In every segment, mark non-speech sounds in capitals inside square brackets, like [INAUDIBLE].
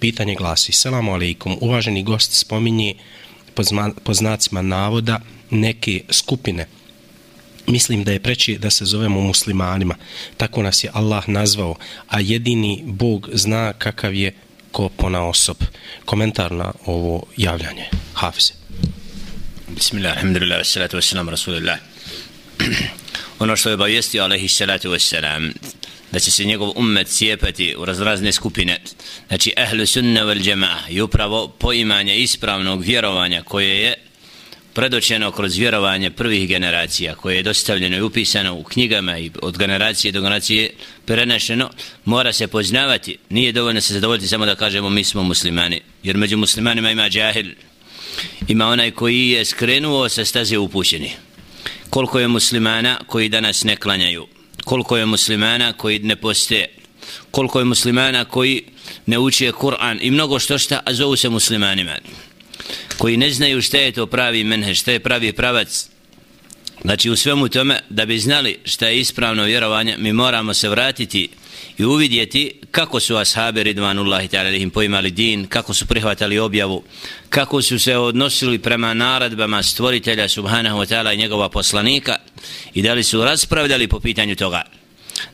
Pitanje glasi, selamu alaikum, uvaženi gost spominje po znacima navoda neke skupine. Mislim da je preći da se zovemo muslimanima. Tako nas je Allah nazvao, a jedini Bog zna kakav je ko pona osob. Komentar na ovo javljanje. Hafize. Bismillah, alhamdulillah, salatu wassalamu rasulillah. [CLEARS THROAT] ono što je obavijestio alaihi salatu wassalam da će se njegov ummet cijepati u razrazne skupine. Znači ehlu sunna vel jama'a i upravo poimanje ispravnog vjerovanja koje je predočeno kroz vjerovanje prvih generacija koje je dostavljeno i upisano u knjigama i od generacije do generacije prenešeno mora se poznavati. Nije dovoljno se zadovoljiti samo da kažemo mi smo muslimani jer među muslimanima ima džahil. Ima onaj koji je skrenuo sa staze upućeni. Koliko je muslimana koji danas ne klanjaju? Koliko je muslimana koji ne poste koliko je muslimana koji ne uče Kur'an? I mnogo što šta a zovu se muslimanima. Koji ne znaju šta je to pravi menhe šta je pravi pravac znači u svemu tome da bi znali šta je ispravno vjerovanje mi moramo se vratiti i uvidjeti kako su ashabi ridvanullahi ta'ala poimali din, kako su prihvatali objavu, kako su se odnosili prema naradbama stvoritelja subhanahu wa ta'ala i njegova poslanika i da li su raspravljali po pitanju toga.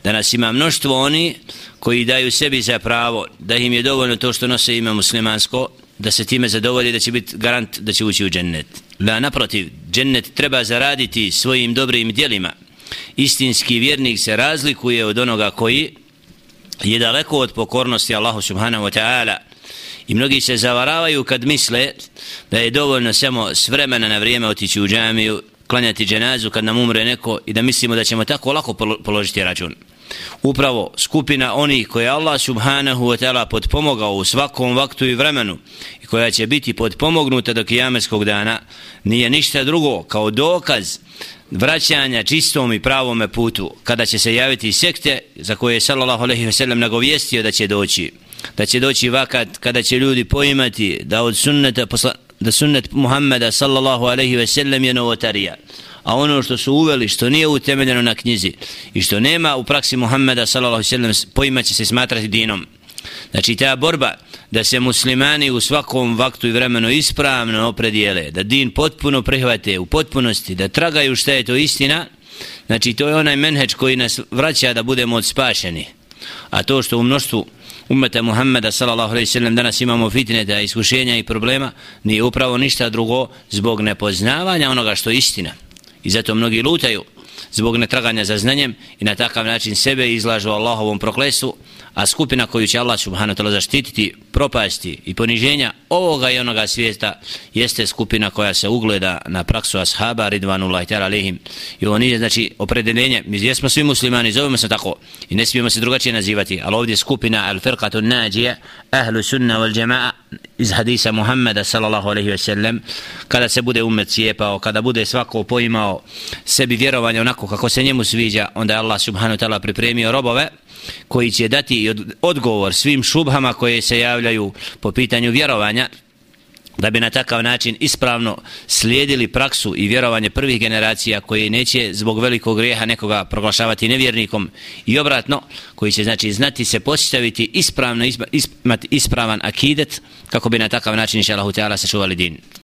Danas ima mnoštvo oni koji daju sebi za pravo da im je dovoljno to što nose ime muslimansko, da se time zadovolje da će biti garant da će ući u džennet. La naprotiv, džennet treba zaraditi svojim dobrim dijelima. Istinski vjernik se razlikuje od onoga koji je daleko od pokornosti Allahu subhanahu wa ta'ala i mnogi se zavaravaju kad misle da je dovoljno samo s vremena na vrijeme otići u džamiju klanjati dženazu kad nam umre neko i da mislimo da ćemo tako lako položiti račun upravo skupina onih koje Allah subhanahu wa ta'ala podpomogao u svakom vaktu i vremenu i koja će biti podpomognuta do kijameskog dana nije ništa drugo kao dokaz vraćanja čistom i pravome putu kada će se javiti sekte za koje je sallallahu alejhi ve sellem nagovijestio da će doći. Da će doći vakat kada će ljudi poimati da od sunneta posla, da sunnet Muhammeda sallallahu alejhi ve sellem je novotarija a ono što su uveli što nije utemeljeno na knjizi i što nema u praksi Muhammeda sallallahu alejhi ve sellem poimaće se smatrati dinom Znači ta borba da se muslimani u svakom vaktu i vremenu ispravno opredijele, da din potpuno prihvate u potpunosti, da tragaju šta je to istina, znači to je onaj menheč koji nas vraća da budemo odspašeni. A to što u mnoštvu umeta Muhammeda sallallahu alejhi ve sellem danas imamo fitneta, iskušenja i problema, nije upravo ništa drugo zbog nepoznavanja onoga što je istina. I zato mnogi lutaju zbog netraganja za znanjem i na takav način sebe izlažu Allahovom proklesu, a skupina koju će Allah subhanahu wa ta'ala zaštititi propasti i poniženja ovoga i onoga svijeta jeste skupina koja se ugleda na praksu ashaba ridvanullahi ta'ala alihim i ovo nije znači opredeljenje. Mi jesmo svi muslimani zovemo se tako i ne smijemo se drugačije nazivati ali ovdje skupina al firqatu nađije ahlu sunna wal jama'a iz hadisa Muhammeda sallallahu alaihi ve sellem kada se bude umet cijepao kada bude svako poimao sebi vjerovanje onako kako se njemu sviđa onda je Allah subhanahu wa ta'ala pripremio robove koji će dati odgovor svim šubhama koje se javljaju po pitanju vjerovanja da bi na takav način ispravno slijedili praksu i vjerovanje prvih generacija koji neće zbog velikog grijeha nekoga proglašavati nevjernikom. I obratno koji će znači znati se postaviti ispravno ispravan akidet kako bi na takav način inša Allah sačuvali din.